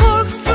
korktum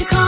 you call